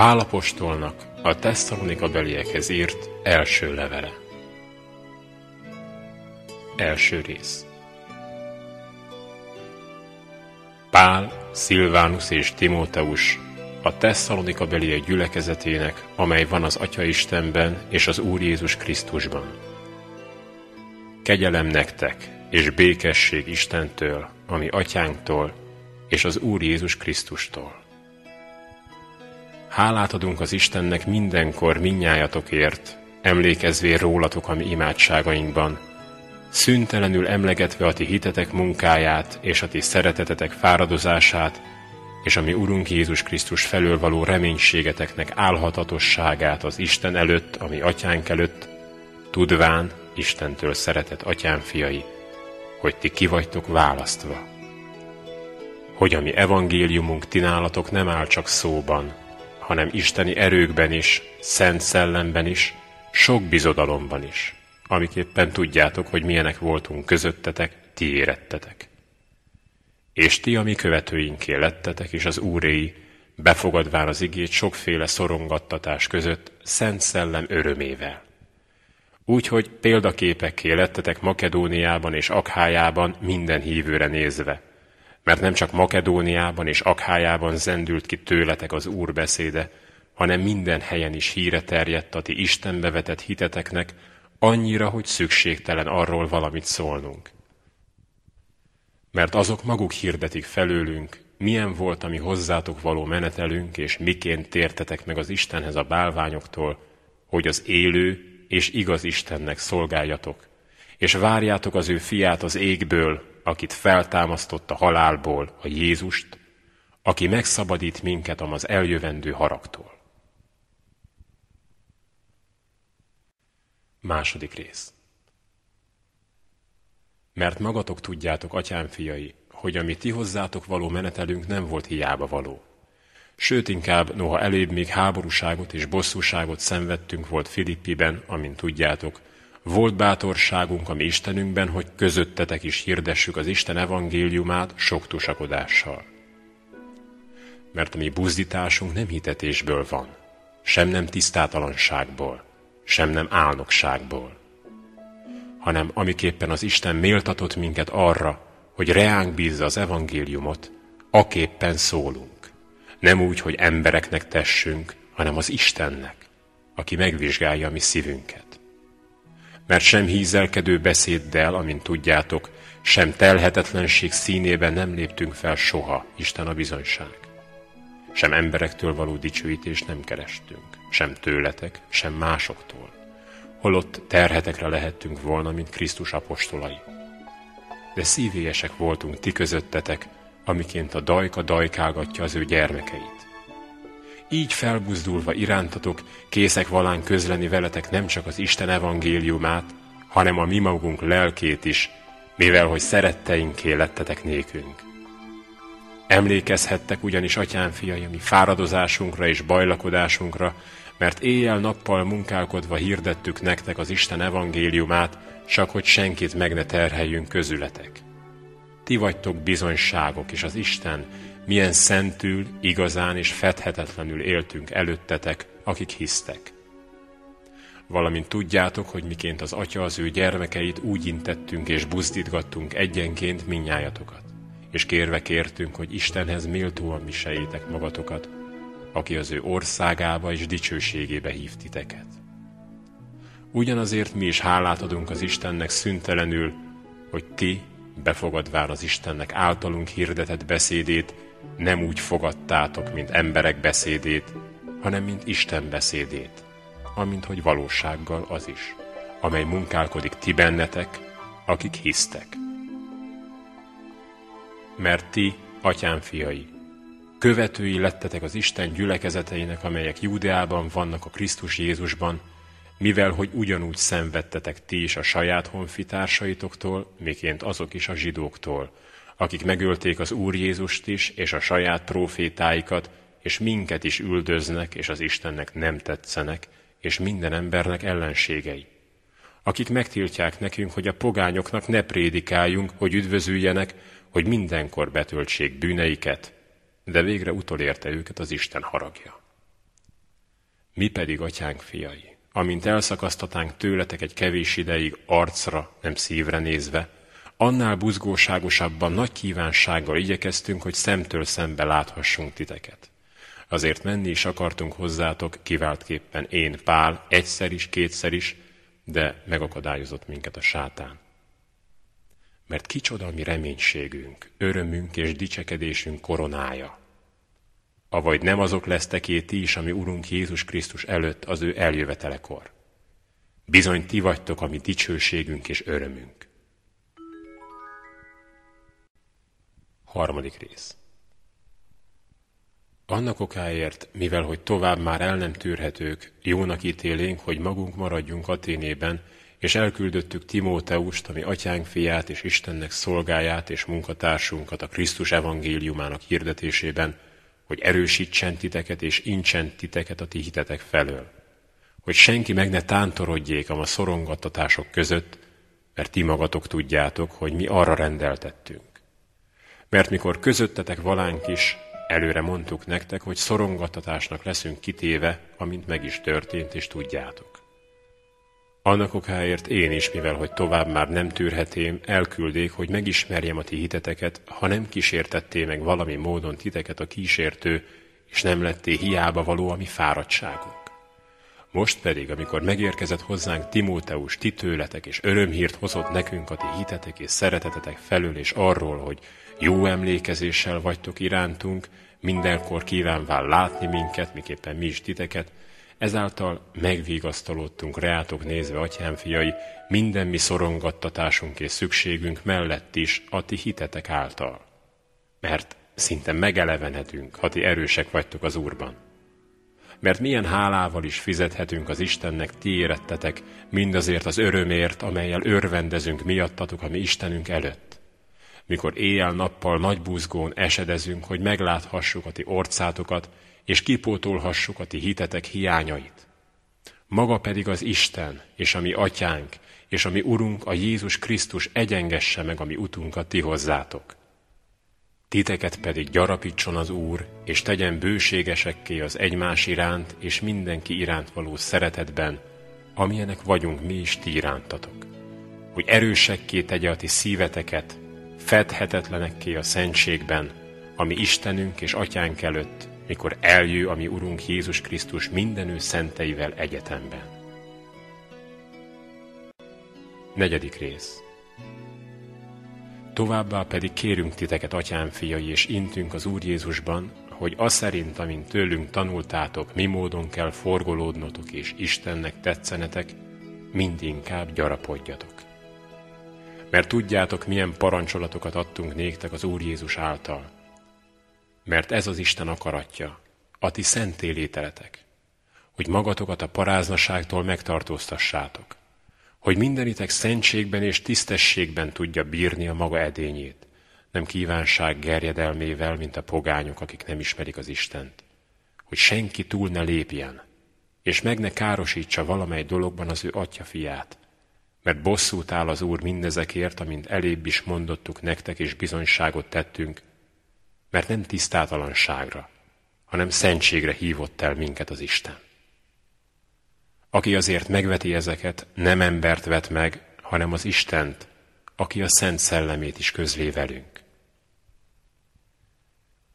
Pálapostolnak a Tesszalonika beliekhez írt első levele. Első rész Pál, Szilvánus és Timóteus a Tesszalonika beliek gyülekezetének, amely van az Atya Istenben és az Úr Jézus Krisztusban. Kegyelem nektek, és békesség Istentől, ami Atyánktól, és az Úr Jézus Krisztustól. Hálát adunk az Istennek mindenkor minnyájatokért, emlékezvén rólatok a mi imádságainkban, szüntelenül emlegetve a ti hitetek munkáját és a ti szeretetetek fáradozását, és a mi Urunk Jézus Krisztus felől való reménységeteknek álhatatosságát az Isten előtt, ami atyánk előtt, tudván Istentől szeretett atyám fiai, hogy ti ki vagytok választva. Hogy a mi evangéliumunk tinálatok nem áll csak szóban, hanem isteni erőkben is, szent szellemben is, sok bizodalomban is, amiképpen tudjátok, hogy milyenek voltunk közöttetek, ti érettetek. És ti a mi követőinké lettetek, és az úréi, befogadván az igét sokféle szorongattatás között, szent szellem örömével. Úgyhogy példaképekké lettetek Makedóniában és Akhájában minden hívőre nézve, mert nem csak Makedóniában és Akhájában zendült ki tőletek az Úr beszéde, hanem minden helyen is híre terjedt a ti Istenbe vetett hiteteknek, annyira, hogy szükségtelen arról valamit szólnunk. Mert azok maguk hirdetik felőlünk, milyen volt a mi hozzátok való menetelünk, és miként tértetek meg az Istenhez a bálványoktól, hogy az élő és igaz Istennek szolgáljatok, és várjátok az ő fiát az égből, akit feltámasztott a halálból, a Jézust, aki megszabadít minket az eljövendő haragtól. Második rész. Mert magatok tudjátok, atyám fiai, hogy ami ti hozzátok való menetelünk nem volt hiába való. Sőt, inkább, noha elébb még háborúságot és bosszúságot szenvedtünk volt Filippiben, amint tudjátok, volt bátorságunk a mi Istenünkben, hogy közöttetek is hirdessük az Isten evangéliumát sok tusakodással. Mert a mi buzdításunk nem hitetésből van, sem nem tisztátalanságból, sem nem álnokságból, hanem amiképpen az Isten méltatott minket arra, hogy reánk bízza az evangéliumot, aképpen szólunk. Nem úgy, hogy embereknek tessünk, hanem az Istennek, aki megvizsgálja a mi szívünket mert sem hízelkedő beszéddel, amint tudjátok, sem telhetetlenség színében nem léptünk fel soha, Isten a bizonyság. Sem emberektől való dicsőítést nem kerestünk, sem tőletek, sem másoktól. Holott terhetekre lehettünk volna, mint Krisztus apostolai. De szívélyesek voltunk ti közöttetek, amiként a dajka dajkálgatja az ő gyermekeit. Így felbuzdulva irántatok, készek valán közleni veletek nem csak az Isten evangéliumát, hanem a mi magunk lelkét is, mivel hogy szeretteinké lettetek nékünk. Emlékezhettek ugyanis, atyám fiai, mi fáradozásunkra és bajlakodásunkra, mert éjjel-nappal munkálkodva hirdettük nektek az Isten evangéliumát, csak hogy senkit meg ne terheljünk közületek. Ti vagytok bizonyságok, és az Isten, milyen szentül, igazán és fedhetetlenül éltünk előttetek, akik hisztek. Valamint tudjátok, hogy miként az Atya az ő gyermekeit úgy intettünk és buzdítgattunk egyenként minnyájatokat, és kérve kértünk, hogy Istenhez méltóan viseljétek magatokat, aki az ő országába és dicsőségébe hív titeket. Ugyanazért mi is hálát adunk az Istennek szüntelenül, hogy ti, befogadván az Istennek általunk hirdetett beszédét, nem úgy fogadtátok, mint emberek beszédét, hanem mint Isten beszédét, amint hogy valósággal az is, amely munkálkodik ti bennetek, akik hisztek. Mert ti, atyám fiai, követői lettetek az Isten gyülekezeteinek, amelyek Júdeában vannak a Krisztus Jézusban, mivel hogy ugyanúgy szenvedtetek ti is a saját honfitársaitoktól, miként azok is a zsidóktól, akik megölték az Úr Jézust is, és a saját trófétáikat, és minket is üldöznek, és az Istennek nem tetszenek, és minden embernek ellenségei. Akik megtiltják nekünk, hogy a pogányoknak ne prédikáljunk, hogy üdvözüljenek, hogy mindenkor betöltsék bűneiket, de végre utolérte őket az Isten haragja. Mi pedig, atyánk fiai, amint elszakasztatánk tőletek egy kevés ideig arcra, nem szívre nézve, annál buzgóságosabban nagy kívánsággal igyekeztünk, hogy szemtől szembe láthassunk titeket. Azért menni is akartunk hozzátok, kiváltképpen én, Pál, egyszer is, kétszer is, de megakadályozott minket a sátán. Mert kicsoda mi reménységünk, örömünk és dicsekedésünk koronája. Avagy nem azok leszteké ti is, ami Urunk Jézus Krisztus előtt az ő eljövetelekor. Bizony ti vagytok a dicsőségünk és örömünk. Harmadik rész. Annak okáért, mivel hogy tovább már el nem tűrhetők, jónak ítélénk, hogy magunk maradjunk Aténében, és elküldöttük Timóteust, ami atyánk fiát és Istennek szolgáját és munkatársunkat a Krisztus evangéliumának hirdetésében, hogy erősítsen titeket és incsen titeket a ti hitetek felől. Hogy senki meg ne tántorodjék a szorongattatások között, mert ti magatok tudjátok, hogy mi arra rendeltettünk. Mert mikor közöttetek valánk is, előre mondtuk nektek, hogy szorongattatásnak leszünk kitéve, amint meg is történt, és tudjátok. Annak okáért én is, mivel hogy tovább már nem tűrhetém, elküldék, hogy megismerjem a ti hiteteket, ha nem kísértetté meg valami módon titeket a kísértő, és nem letté hiába való a mi fáradtságunk. Most pedig, amikor megérkezett hozzánk Timóteus, ti tőletek, és örömhírt hozott nekünk a ti hitetek és szeretetetek felől, és arról, hogy jó emlékezéssel vagytok irántunk, mindenkor kívánván látni minket, miképpen mi is titeket, ezáltal megvigasztalódtunk reátok nézve, atyám fiai, minden mi szorongattatásunk és szükségünk mellett is a ti hitetek által. Mert szinte megelevenedünk, ha ti erősek vagytok az Úrban. Mert milyen hálával is fizethetünk az Istennek, ti érettetek, mindazért az örömért, amelyel örvendezünk miattatok a mi Istenünk előtt mikor éjjel-nappal nagy buzgón esedezünk, hogy megláthassuk a ti orcátokat, és kipótolhassuk a ti hitetek hiányait. Maga pedig az Isten, és a mi atyánk, és a mi Urunk, a Jézus Krisztus egyengesse meg a mi utunkat ti hozzátok. Titeket pedig gyarapítson az Úr, és tegyen bőségesekké az egymás iránt, és mindenki iránt való szeretetben, amilyenek vagyunk mi is ti irántatok. Hogy erősekké tegye a ti szíveteket, fedhetetlenekké a szentségben, ami Istenünk és Atyánk előtt, mikor eljő a mi Urunk Jézus Krisztus mindenő szenteivel egyetemben. Negyedik rész Továbbá pedig kérünk titeket, atyám fiai, és intünk az Úr Jézusban, hogy az szerint, amint tőlünk tanultátok, mi módon kell forgolódnotok és Istennek tetszenetek, mindinkább gyarapodjatok mert tudjátok, milyen parancsolatokat adtunk néktek az Úr Jézus által. Mert ez az Isten akaratja, a ti szentélételetek, hogy magatokat a paráznaságtól megtartóztassátok, hogy mindenitek szentségben és tisztességben tudja bírni a maga edényét, nem kívánság gerjedelmével, mint a pogányok, akik nem ismerik az Istent, hogy senki túl ne lépjen, és meg ne károsítsa valamely dologban az ő atya fiát, mert bosszút áll az Úr mindezekért, amint elébb is mondottuk nektek, és bizonyságot tettünk, mert nem tisztátalanságra, hanem szentségre hívott el minket az Isten. Aki azért megveti ezeket, nem embert vet meg, hanem az Istent, aki a Szent Szellemét is közlé velünk.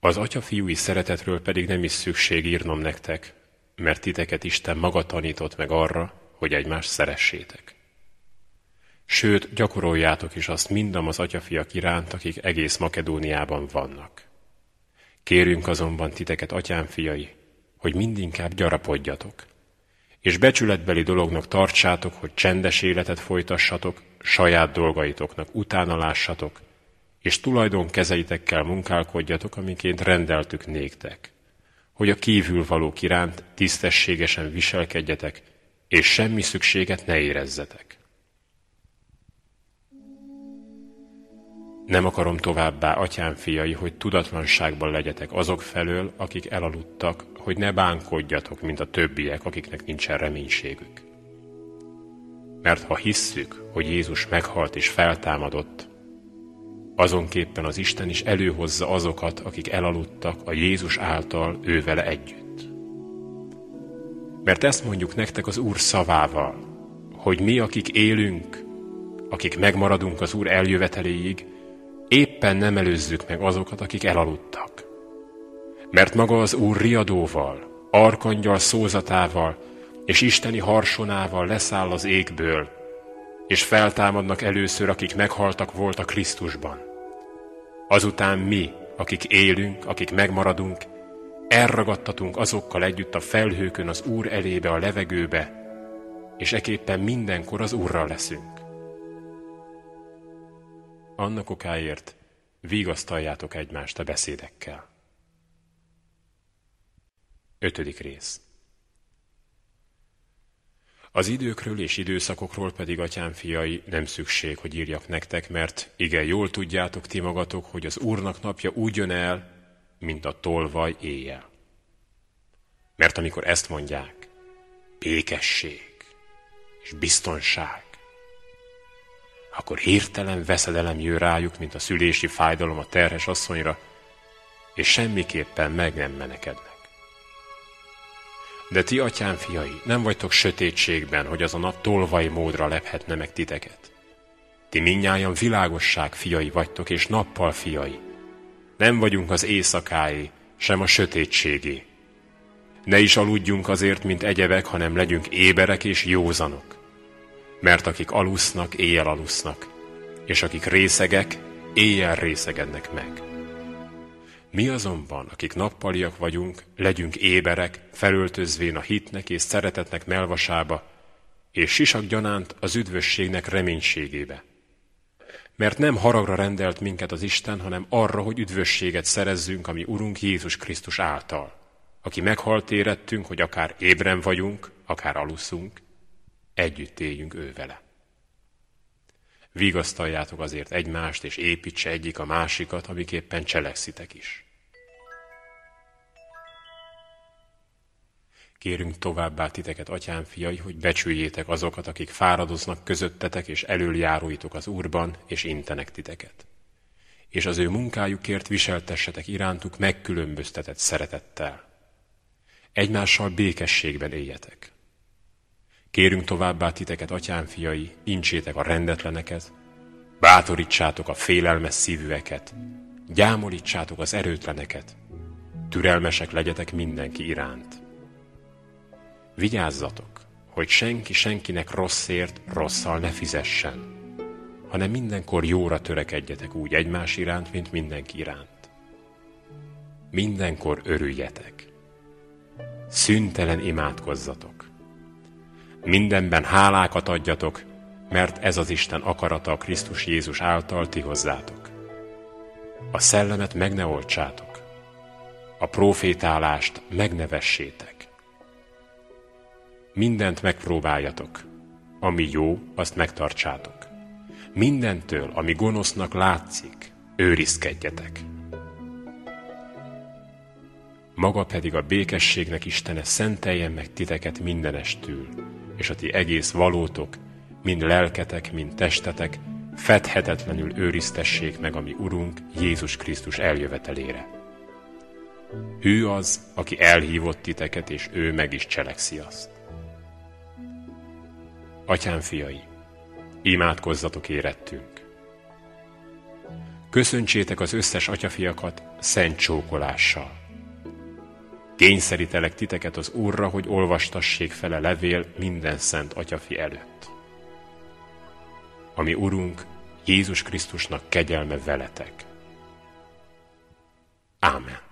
Az atya-fiúi szeretetről pedig nem is szükség írnom nektek, mert titeket Isten maga tanított meg arra, hogy egymást szeressétek. Sőt, gyakoroljátok is azt mindam az atyafiak iránt, akik egész Makedóniában vannak. Kérünk azonban titeket, atyám fiai, hogy mindinkább gyarapodjatok, és becsületbeli dolognak tartsátok, hogy csendes életet folytassatok, saját dolgaitoknak utána lássatok, és tulajdon kezeitekkel munkálkodjatok, amiként rendeltük néktek, hogy a kívül valók iránt tisztességesen viselkedjetek, és semmi szükséget ne érezzetek. Nem akarom továbbá, atyám fiai, hogy tudatlanságban legyetek azok felől, akik elaludtak, hogy ne bánkodjatok, mint a többiek, akiknek nincsen reménységük. Mert ha hisszük, hogy Jézus meghalt és feltámadott, azonképpen az Isten is előhozza azokat, akik elaludtak a Jézus által ővele együtt. Mert ezt mondjuk nektek az Úr szavával, hogy mi, akik élünk, akik megmaradunk az Úr eljöveteléig, éppen nem előzzük meg azokat, akik elaludtak. Mert maga az Úr riadóval, arkangyal szózatával és isteni harsonával leszáll az égből, és feltámadnak először, akik meghaltak voltak Krisztusban. Azután mi, akik élünk, akik megmaradunk, elragadtatunk azokkal együtt a felhőkön az Úr elébe, a levegőbe, és eképpen mindenkor az Úrral leszünk. Annak okáért vigasztaljátok egymást a beszédekkel. Ötödik rész Az időkről és időszakokról pedig, atyám fiai, nem szükség, hogy írjak nektek, mert igen, jól tudjátok ti magatok, hogy az Úrnak napja úgy jön el, mint a tolvaj éjjel. Mert amikor ezt mondják, békesség és biztonság, akkor hirtelen veszedelem jön rájuk, mint a szülési fájdalom a terhes asszonyra, és semmiképpen meg nem menekednek. De ti, atyám fiai, nem vagytok sötétségben, hogy az a nap tolvaj módra lephetne meg titeket. Ti minnyáján világosság fiai vagytok, és nappal fiai. Nem vagyunk az éjszakái, sem a sötétségé. Ne is aludjunk azért, mint egyebek, hanem legyünk éberek és józanok. Mert akik alusznak, éjjel alusznak, és akik részegek, éjjel részegednek meg. Mi azonban, akik nappaliak vagyunk, legyünk éberek, felöltözvén a hitnek és szeretetnek melvasába, és sisak gyanánt az üdvösségnek reménységébe. Mert nem haragra rendelt minket az Isten, hanem arra, hogy üdvösséget szerezzünk, ami Urunk Jézus Krisztus által, aki meghalt érettünk, hogy akár ébren vagyunk, akár aluszunk, együtt éljünk ő vele. Vigasztaljátok azért egymást, és építse egyik a másikat, amiképpen cselekszitek is. Kérünk továbbá titeket, atyám fiai, hogy becsüljétek azokat, akik fáradoznak közöttetek, és elöljáróitok az Úrban, és intenek titeket. És az ő munkájukért viseltessetek irántuk megkülönböztetett szeretettel. Egymással békességben éljetek. Kérünk továbbá titeket, atyám fiai, incsétek a rendetleneket, bátorítsátok a félelmes szívűeket, gyámolítsátok az erőtleneket, türelmesek legyetek mindenki iránt. Vigyázzatok, hogy senki senkinek rosszért rosszal ne fizessen, hanem mindenkor jóra törekedjetek úgy egymás iránt, mint mindenki iránt. Mindenkor örüljetek. Szüntelen imádkozzatok. Mindenben hálákat adjatok, mert ez az Isten akarata a Krisztus Jézus által ti hozzátok. A szellemet meg ne oltsátok, a profétálást megnevessétek. Mindent megpróbáljatok, ami jó, azt megtartsátok. Mindentől, ami gonosznak látszik, őrizkedjetek. Maga pedig a békességnek Istene szenteljen meg titeket mindenestül, és a ti egész valótok, mind lelketek, mind testetek, fedhetetlenül őriztessék meg a mi Urunk Jézus Krisztus eljövetelére. Ő az, aki elhívott titeket, és ő meg is cselekszi azt. Atyám fiai, imádkozzatok érettünk. Köszöntsétek az összes atyafiakat szent csókolással. Kényszerítelek titeket az Úrra, hogy olvastassék fele levél minden szent atyafi előtt. Ami Urunk, Jézus Krisztusnak kegyelme veletek. Ámen.